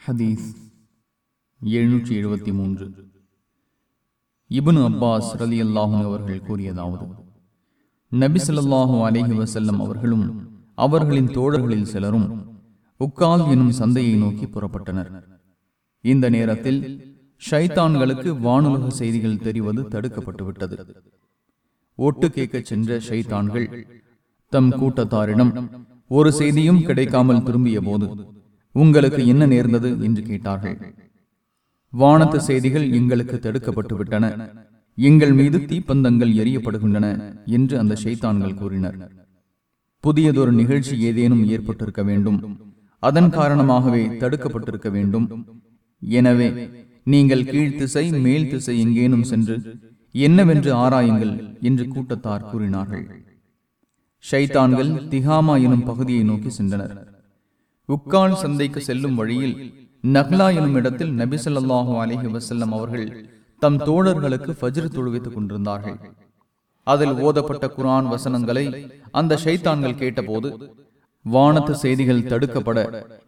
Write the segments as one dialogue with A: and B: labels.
A: ஹதீஸ் எழுநூற்றி எழுபத்தி மூன்று. இபனு அப்பாஸ் ரலி அல்லாஹும் அவர்கள் கூறியதாவது நபி ஸல்லல்லாஹு அலைஹி அவர்களும் அவர்களின் தோழர்களில் சிலரும் உக்கால் எனும் சந்தையை நோக்கி புறப்பட்டனர். இந்த நேரத்தில் ஷைத்தான்களுக்கு வானுலக செய்திகள் தெரிவது தடுக்கப்பட்டு விட்டது ஒட்டு கேட்கச் சென்ற ஷைத்தான்கள் தம் கூட்டத்தாரிடம் ஒரு செய்தியும் கிடைக்காமல் திரும்பிய போது உங்களுக்கு என்ன நேர்ந்தது என்று கேட்டார்கள். வானத்து செய்திகள் எங்களுக்கு தடுக்கப்பட்டு விட்டன எங்கள் மீது தீப்பந்தங்கள் எரியப்படுகின்றன என்று அந்த ஷைத்தான்கள் கூறினர். புதியதொரு நிகழ்ச்சி ஏதேனும் ஏற்பட்டிருக்க வேண்டும். அதன் காரணமாகவே தடுக்கப்பட்டிருக்க வேண்டும். எனவே நீங்கள் கீழ்த்திசை மேல் திசை எங்கேனும் சென்று என்னவென்று ஆராயுங்கள் என்று கூட்டத்தார் கூறினார்கள். ஷைத்தான்கள் திகாமா எனும் பகுதியை நோக்கி சென்றனர். உக்கால் சந்தைக்கு செல்லும் வழியில் நக்லா எனும் இடத்தில் நபிசல்லாஹு அலஹி வசல்லம் அவர்கள் தம் தோழர்களுக்கு ஃபஜ்ர் தொழுவித்துக் கொண்டிருந்தார்கள். அதில் ஓதப்பட்ட குரான் வசனங்களை அந்த ஷைத்தான்கள் கேட்டபோது வானத்து செய்திகள் தடுக்கப்பட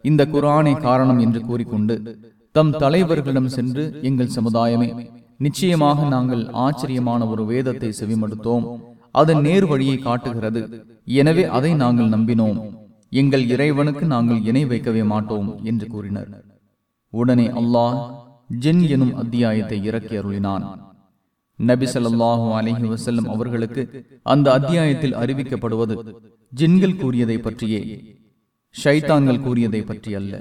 A: இந்த குரானே காரணம் என்று கூறிக்கொண்டு தம் தலைவர்களிடம் சென்று எங்கள் சமுதாயமே நிச்சயமாக நாங்கள் ஆச்சரியமான ஒரு வேதத்தை செவிமடுத்தோம். அதன் நேர் வழியை காட்டுகிறது. எனவே அதை நாங்கள் நம்பினோம். எங்கள் இறைவனுக்கு நாங்கள் இணை வைக்கவே மாட்டோம் என்று கூறினர். உடனே அல்லாஹ் ஜென் எனும் அத்தியாயத்தை இறக்கி அருளினான். நபி ஸல்லல்லாஹு அலைஹி வஸல்லம் அவர்களுக்கு அந்த அத்தியாயத்தில் அறிவிக்கப்படுவது ஜின்கள் கூறியதை பற்றியே ஷைத்தான்கள் கூறியதை பற்றி அல்ல